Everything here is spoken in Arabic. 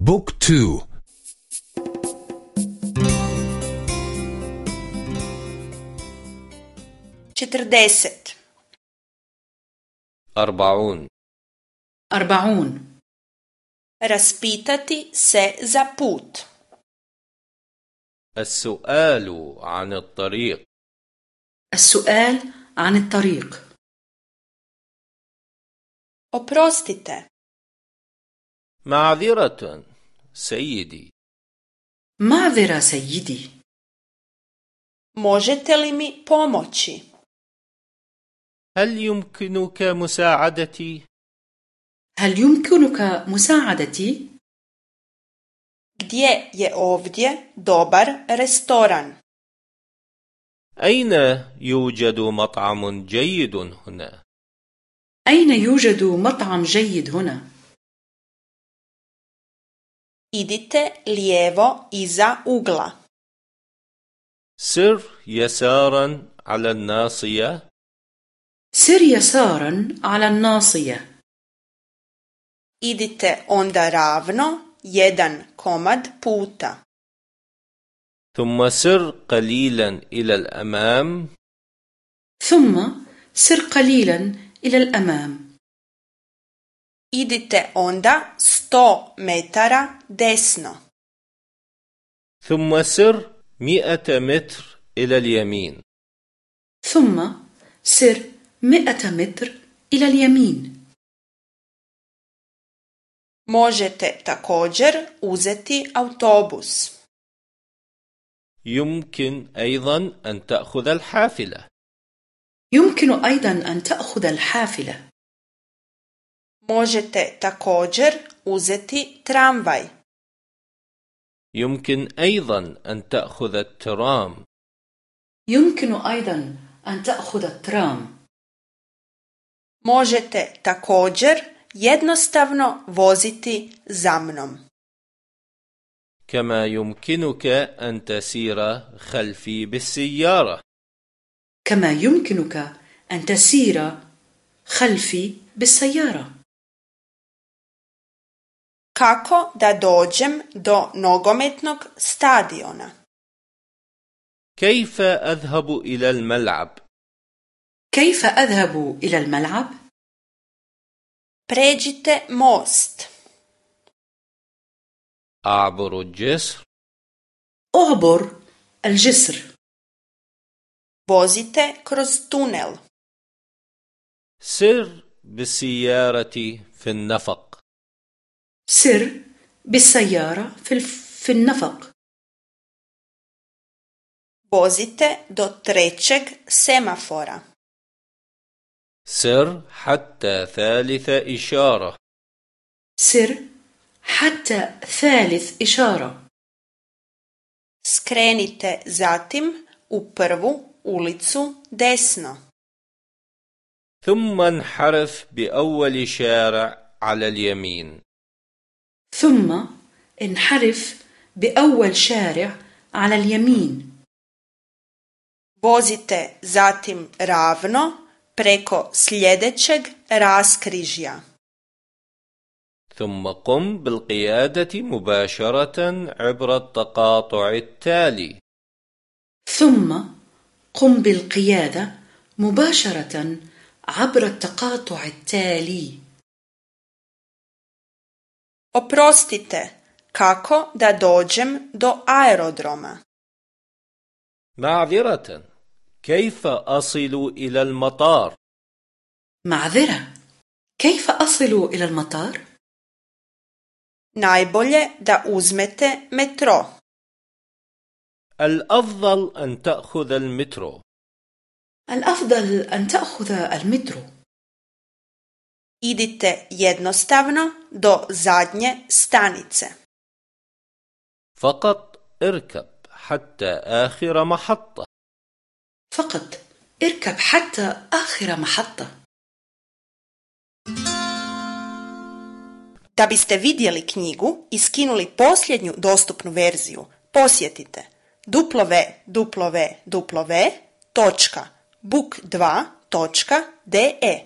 بوك تو. četrdeset أربعون. أربعون. se za put السؤال عن الطريق. السؤال عن الطريق. oprostite معذرة. سيدي معذرة سيدي možete li mi pomoći هل يمكنك مساعدتي؟ هل يمكنك مساعدتي؟ gdje je ovdje dobar restoran أين يوجد مطعم جيد هنا؟ أين يوجد مطعم جيد هنا؟ Idite lijevo iza ugla. سر يسارا على الناصية سر يسارا على الناصية idite onda ravno jedan komad puta. ثم سر قليلا إلى الأمام ثم سر قليلا إلى الأمام idite onda 100 metara desno. ثم سر مئة متر إلى اليمين ثم سر مئة متر إلى اليمين možete također uzeti autobus. يمكن أيضا أن تأخذ الحافلة يمكن أيضا أن تأخذ الحافلة možete također uzeti tramvaj. يمكن أيضا أن تأخذ الترام. يمكن أيضا أن تأخذ الترام. Možete također jednostavno voziti za mnom. كما يمكنك أن تسير خلفي بالسيارة. كما يمكنك أن تسير خلفي بالسيارة. Kako da dođem do nogometnog stadiona. كيف أذهب إلى الملعب؟ كيف أذهب إلى الملعب؟ pređite most. أعبر الجسر. أعبر الجسر. Vozite kroz tunel. سر بالسيارة في النفق. سر بالسيارة في. في النفق. Vozite do trećeg semafora. سر حتى ثالث إشارة. سر حتى ثالث إشارة. Skrenite zatim u prvu ulicu desno. ثم انحرف بأول شارع على اليمين. ثم انحرف بأول شارع على اليمين. Vozite zatim ravno preko sljedećeg raskrižja. ثم قم بالقيادة مباشرة عبر التقاطع التالي. ثم قم بالقيادة مباشرة عبر التقاطع التالي. Oprostite kako da dođem do aerodroma معذرة كيف أصل إلى المطار؟ معذرة كيف أصل إلى المطار؟ najbolje da uzmete metro الأفضل أن تأخذ المترو الأفضل أن تأخذ المترو idite jednostavno do zadnje stanice فقط اركب حتى آخر محطة فقط اركب حتى آخر محطة Da biste vidjeli knjigu i skinuli posljednju dostupnu verziju, posjetite www.book2.de